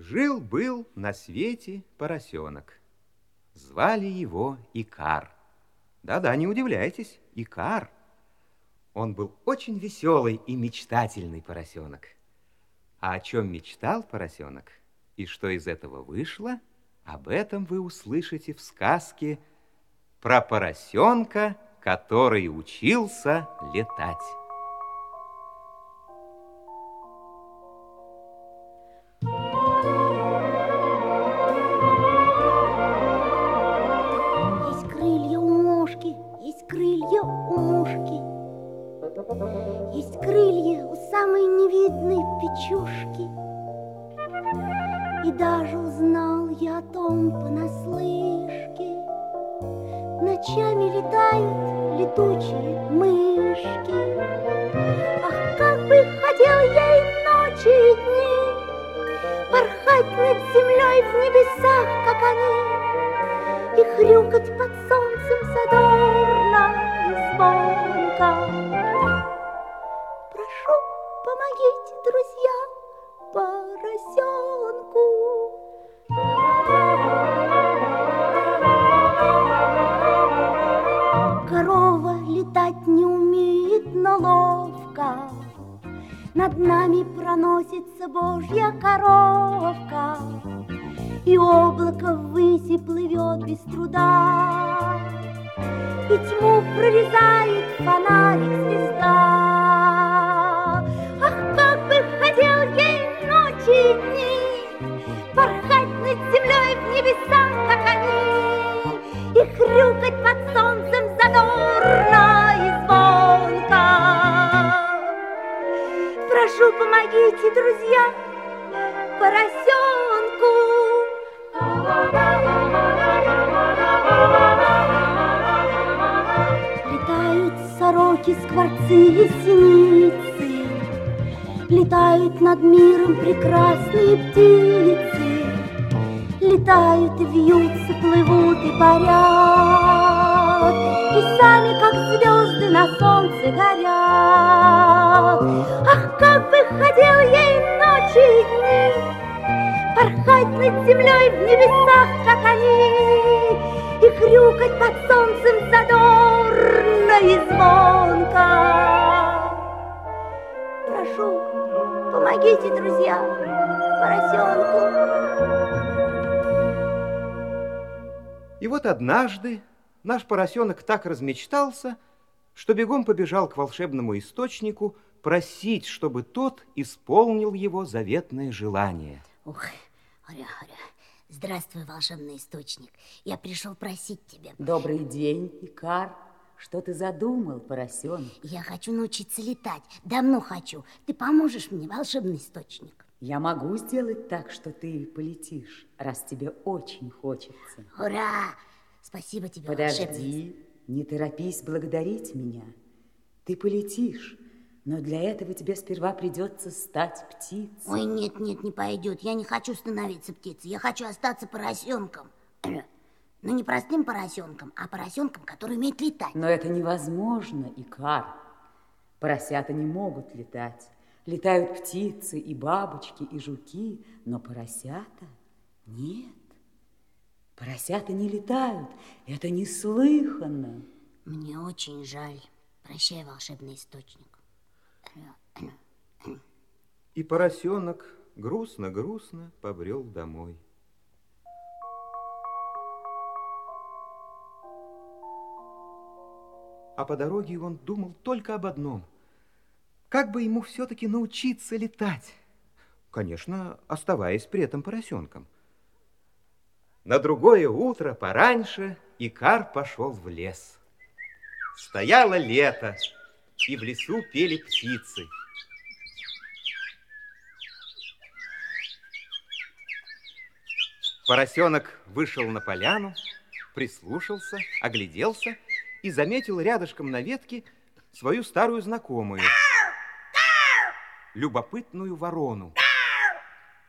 Жил-был на свете поросенок. Звали его Икар. Да-да, не удивляйтесь, Икар. Он был очень веселый и мечтательный поросенок. А о чем мечтал поросенок и что из этого вышло, об этом вы услышите в сказке про поросенка, который учился летать. речушки. И даже узнал я о том понаслышке. Ночами летают летучие мышки. Ах, как бы хотел я и ночи, и дни Порхать над землей в небесах, как они, И хрюкать над нами проносится Божья коровка, И облако ввыси плывет без труда, И тьму прорезает фонарик звезда. Сороки, скворцы и синицы, Летают над миром прекрасные птицы, Летают и вьются, плывут и парят, И сами, как звезды, на солнце горят. Ах, как бы хотел ей ночи и дни Порхать над землей в небесах, как они, и хрюкать под солнцем задорно и звонко. Прошу, помогите, друзья, поросенку. И вот однажды наш поросенок так размечтался, что бегом побежал к волшебному источнику просить, чтобы тот исполнил его заветное желание. Ух, оря-оря. Здравствуй, волшебный источник. Я пришел просить тебя. Добрый день, Икар. Что ты задумал, поросенок? Я хочу научиться летать. Давно хочу. Ты поможешь мне, волшебный источник? Я могу сделать так, что ты полетишь, раз тебе очень хочется. Ура! Спасибо тебе, Подожди, волшебный. не торопись благодарить меня. Ты полетишь, но для этого тебе сперва придется стать птицей. Ой, нет, нет, не пойдет. Я не хочу становиться птицей. Я хочу остаться поросенком. Ну, не простым поросенком, а поросенком, который умеет летать. Но это невозможно, Икар. Поросята не могут летать. Летают птицы и бабочки, и жуки, но поросята нет. Поросята не летают. Это неслыханно. Мне очень жаль. Прощай, волшебный источник. И поросенок грустно-грустно побрел домой. А по дороге он думал только об одном. Как бы ему все-таки научиться летать? Конечно, оставаясь при этом поросенком. На другое утро пораньше Икар пошел в лес. Стояло лето, и в лесу пели птицы. Поросенок вышел на поляну, прислушался, огляделся и заметил рядышком на ветке свою старую знакомую, любопытную ворону.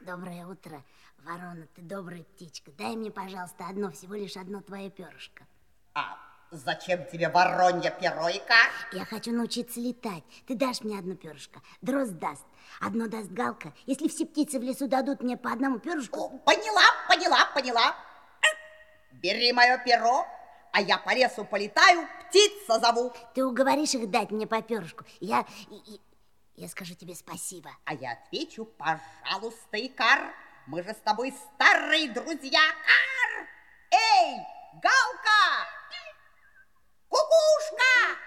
Доброе утро, ворона, ты добрая птичка. Дай мне, пожалуйста, одно, всего лишь одно твое перышко. А, Зачем тебе воронье перо и? Я хочу научиться летать. Ты дашь мне одно перышко. Дрозд даст. Одно даст галка. Если все птицы в лесу дадут мне по одному перышку... О, поняла, поняла, поняла. Бери мое перо, а я по лесу полетаю, птица зову. Ты уговоришь их дать мне по перышку. Я, я скажу тебе спасибо. А я отвечу, пожалуйста, Икар. Мы же с тобой старые друзья. Кар! Эй, Галка! Кукушка!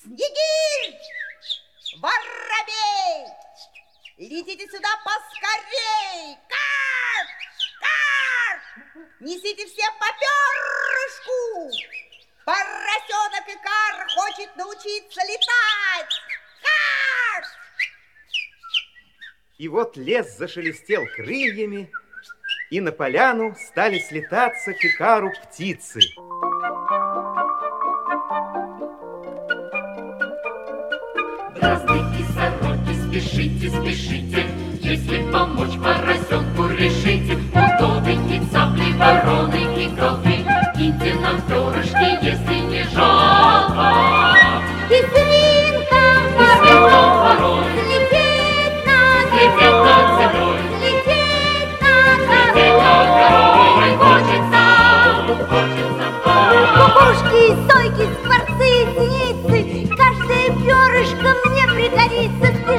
Снегирь! Воробей! Летите сюда поскорей! Несите все по перышку! Поросенок Икар хочет научиться летать! Кар! И вот лес зашелестел крыльями, и на поляну стали слетаться к Икару птицы. Дрозды и сороки, спешите, спешите, Если помочь поросенку решите, Удовики, цапли, вороны и голки, Киньте нам перышки, если не жалко. И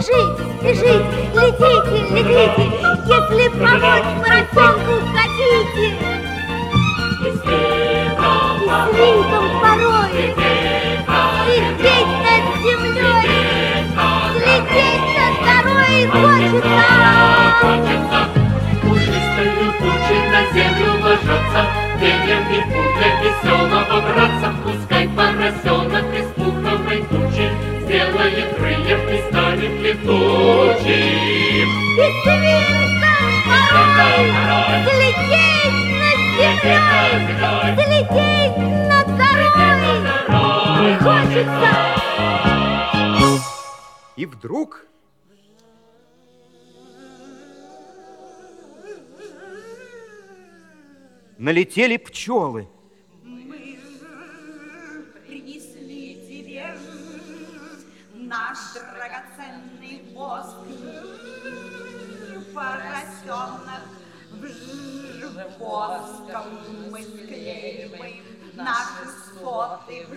Спешите, спешите, летите, летите, Если помочь поросенку хотите. и И свинкам порой. Лететь над землей, Слететь над горой хочется. Пушистые тучи на землю ложатся. Ветер и пуля веселого Слететь над горой хочется. И вдруг налетели пчелы. Принесли тебе наш драгоценный воск, поросенок, воском мы склеиваем наши соты.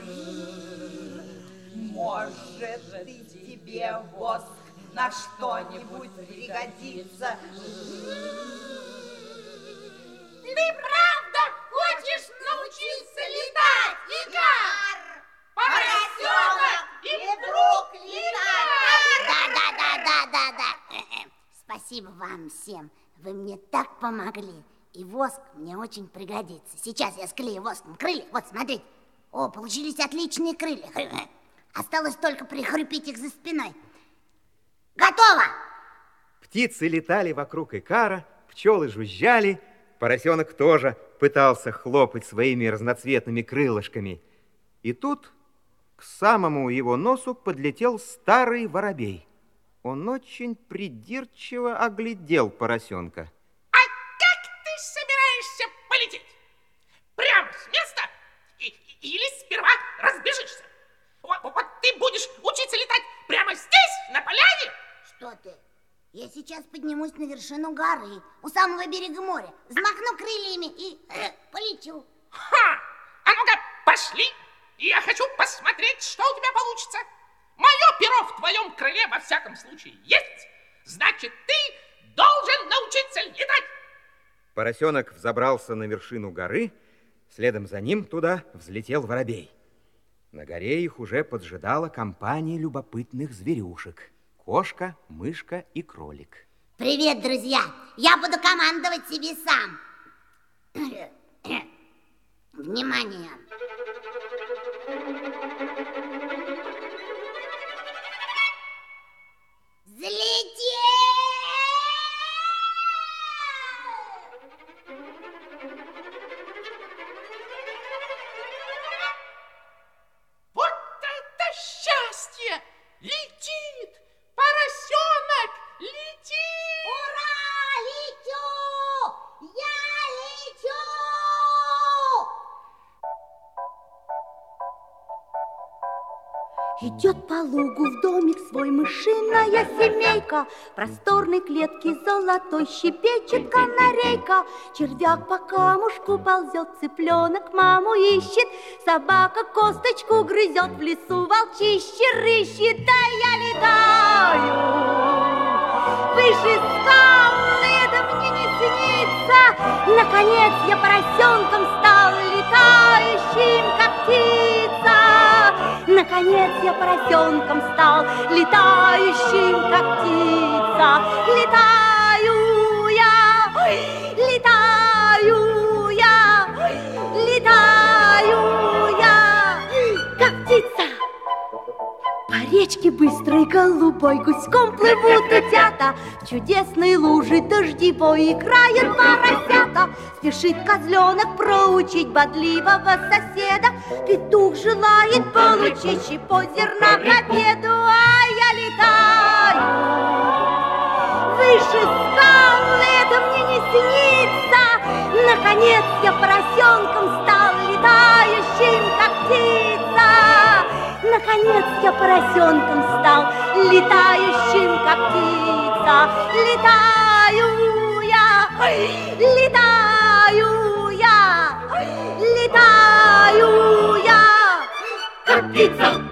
Может, и тебе воск на что-нибудь пригодится. Ты правда хочешь научиться летать, Игар? Поросенок и вдруг летать! Да, да, да, да, да, да. Э-э. Спасибо вам всем. Вы мне так помогли. И воск мне очень пригодится. Сейчас я склею воском крылья. Вот, смотрите. О, получились отличные крылья. Осталось только прихрупить их за спиной. Готово! Птицы летали вокруг Икара, пчелы жужжали, поросенок тоже пытался хлопать своими разноцветными крылышками. И тут к самому его носу подлетел старый воробей. Он очень придирчиво оглядел поросенка. А как ты собираешься полететь? Прямо с места? И- или сперва разбежишься? Вот, вот ты будешь учиться летать прямо здесь, на поляне? Что ты? Я сейчас поднимусь на вершину горы, у самого берега моря, взмахну крыльями и э, полечу. Ха! А ну-ка, пошли! Я хочу посмотреть, что у тебя получится. Твоем крыле во всяком случае есть. Значит, ты должен научиться летать. Поросенок взобрался на вершину горы, следом за ним туда взлетел воробей. На горе их уже поджидала компания любопытных зверюшек. Кошка, мышка и кролик. Привет, друзья! Я буду командовать себе сам. Внимание! Взлететь! Идет по лугу в домик свой мышиная семейка. В просторной клетке золотой щепечет канарейка. Червяк по камушку ползет, цыпленок маму ищет. Собака косточку грызет, в лесу волчище рыщет. Да я летаю выше скал, это мне не снится. Наконец я поросенком стал летающим, как птица. Наконец я поросенком стал, летающим, как птица. Летаю я, летаю я, летаю я, как птица. По речке быстрой голубой гуськом плывут утята, В чудесной луже дождевой играют поросята. Спешит козленок проучить бодливого соседа, Петух желает получить щепо зерна к обеду, А я летаю выше скал, это мне не снится. Наконец я поросенком стал летающим, как птица. Наконец я поросенком стал, летающим, как птица. Летаю я, летаю я, летаю птица.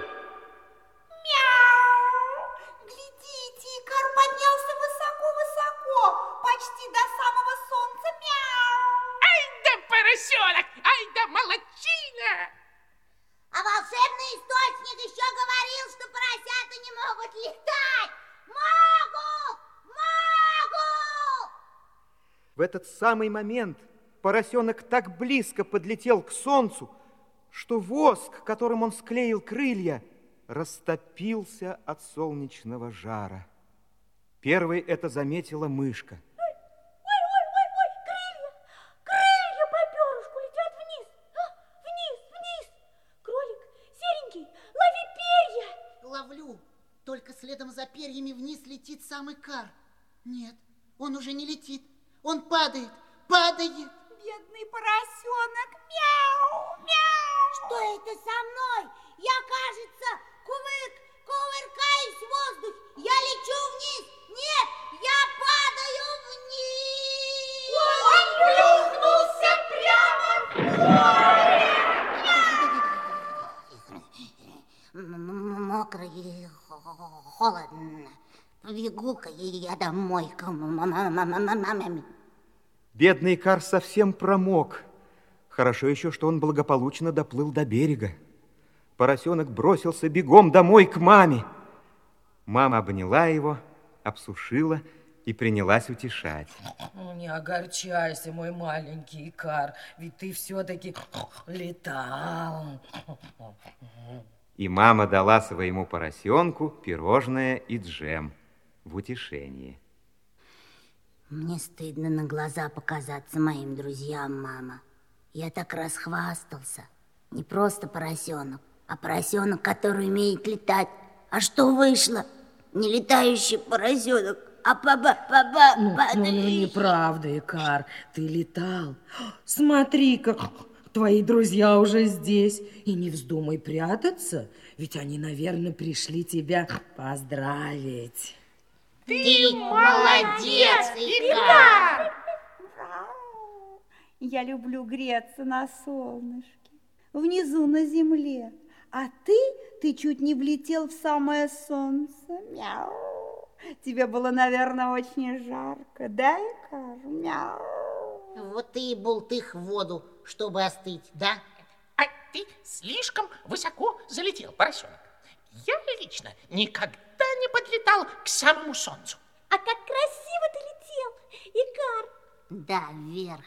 Глядите, Икар поднялся высоко-высоко, почти до самого солнца. Мяу! Ай да поросенок, ай да молодчина! А волшебный источник еще говорил, что поросята не могут летать. Могут! Могут! В этот самый момент поросенок так близко подлетел к солнцу, что воск, которым он склеил крылья, растопился от солнечного жара. Первой это заметила мышка. Ой-ой-ой, крылья! Крылья по перышку летят вниз! А, Вниз, вниз! Кролик, серенький, лови перья! Ловлю. Только следом за перьями вниз летит сам Икар. Нет, он уже не летит. Он падает, падает. Бедный поросенок. Мяу! Мяу! Что это со мной? Я, кажется, кувык, кувыркаюсь в воздух. Я лечу вниз. Нет, я падаю вниз. Он плюхнулся прямо Мокро и хо- хо- холодно. Побегу-ка я домой к маме. Бедный Икар совсем промок. Хорошо еще, что он благополучно доплыл до берега. Поросенок бросился бегом домой к маме. Мама обняла его, обсушила и принялась утешать. Ну, не огорчайся, мой маленький Икар, ведь ты все-таки летал. И мама дала своему поросенку пирожное и джем в утешение. Мне стыдно на глаза показаться моим друзьям, мама. Я так расхвастался. Не просто поросенок, а поросенок, который умеет летать. А что вышло? Не летающий поросенок, а паба паба Ну, ну, ну, неправда, Икар, ты летал. Смотри-ка, твои друзья уже здесь. И не вздумай прятаться, ведь они, наверное, пришли тебя поздравить. Ты молодец, Икар! Я люблю греться на солнышке, внизу на земле. А ты, ты чуть не влетел в самое солнце. Мяу. Тебе было, наверное, очень жарко, да, Икар? Мяу. Вот ты и бултых в воду, чтобы остыть, да? А ты слишком высоко залетел, поросенок. Я лично никогда не подлетал к самому солнцу. А как красиво ты летел, Икар! Да, вверх.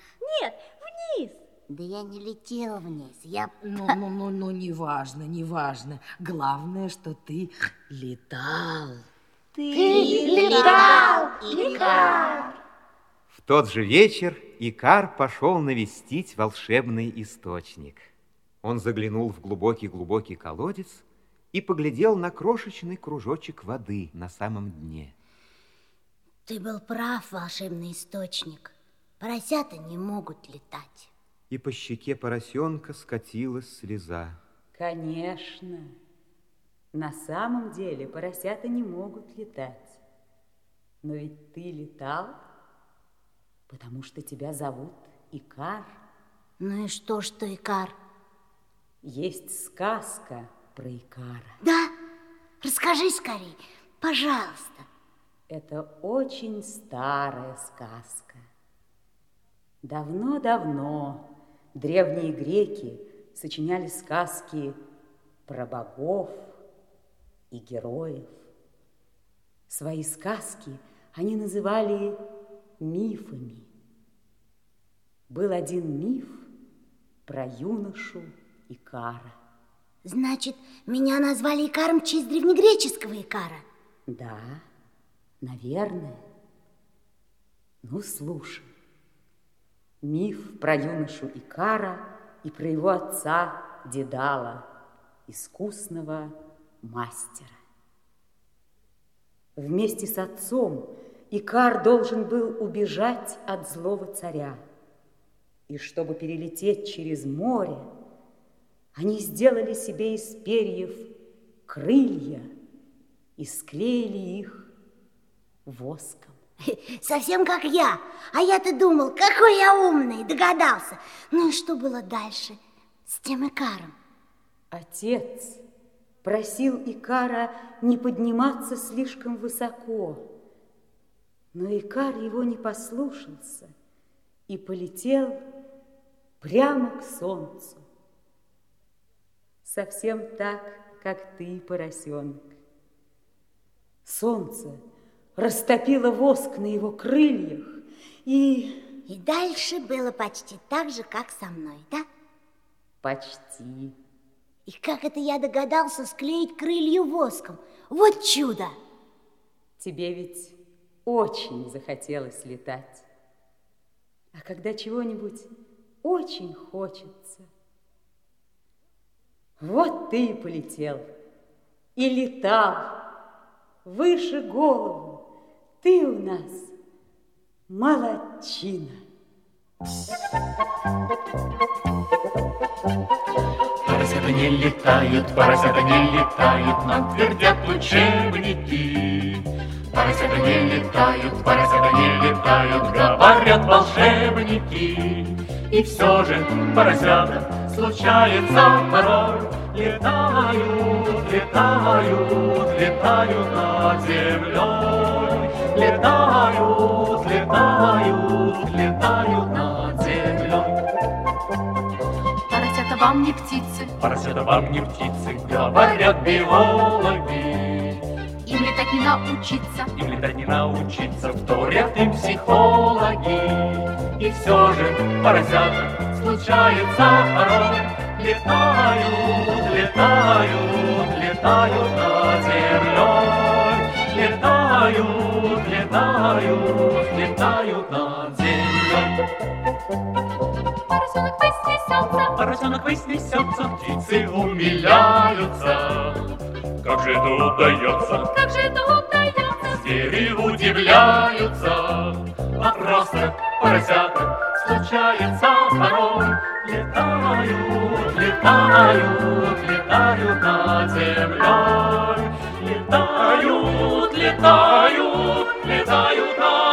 Да я не летел вниз, я... Ну, ну, ну, ну, неважно, неважно. Главное, что ты летал. Ты, летал, Икар! В тот же вечер Икар пошел навестить волшебный источник. Он заглянул в глубокий-глубокий колодец и поглядел на крошечный кружочек воды на самом дне. Ты был прав, волшебный источник. Поросята не могут летать. И по щеке поросенка скатилась слеза. Конечно. На самом деле поросята не могут летать. Но ведь ты летал, потому что тебя зовут Икар. Ну и что, что Икар? Есть сказка про Икара. Да? Расскажи скорей, пожалуйста. Это очень старая сказка. Давно-давно древние греки сочиняли сказки про богов и героев. Свои сказки они называли мифами. Был один миф про юношу Икара. Значит, меня назвали Икаром в честь древнегреческого Икара? Да, наверное. Ну, слушай. Миф про юношу Икара и про его отца Дедала, искусного мастера. Вместе с отцом Икар должен был убежать от злого царя. И чтобы перелететь через море, они сделали себе из перьев крылья и склеили их воском. Совсем как я. А я-то думал, какой я умный, догадался. Ну и что было дальше с тем Икаром? Отец просил Икара не подниматься слишком высоко, но Икар его не послушался и полетел прямо к солнцу. Совсем так, как ты, поросенок. Солнце растопило воск на его крыльях и... И дальше было почти так же, как со мной, да? Почти. И как это я догадался склеить крылья воском? Вот чудо! Тебе ведь очень захотелось летать. А когда чего-нибудь очень хочется, вот ты и полетел, и летал выше голову. Ты у нас молодчина. Поросята не летают, поросята не летают, нам твердят учебники. Поросята не летают, поросята не летают, говорят волшебники. И все же поросята случается порой, летают, летают, летают над землей. Летают, летают, летают над землей. Поросята вам не птицы, Поросята вам не птицы, говорят биологи. им летать не научиться. Им летать не научиться, вторят им психологи. И все же поросята случается порой. Летают, летают, летают над землей. Летают, летают, летают над землей. Поросенок вознесется, Поросенок вознесется, птицы умиляются. Как же это удается? как же это удается? Звери удивляются, а просто поросята случается порой. Летают, летают, летают над землей. Летают, летают, летают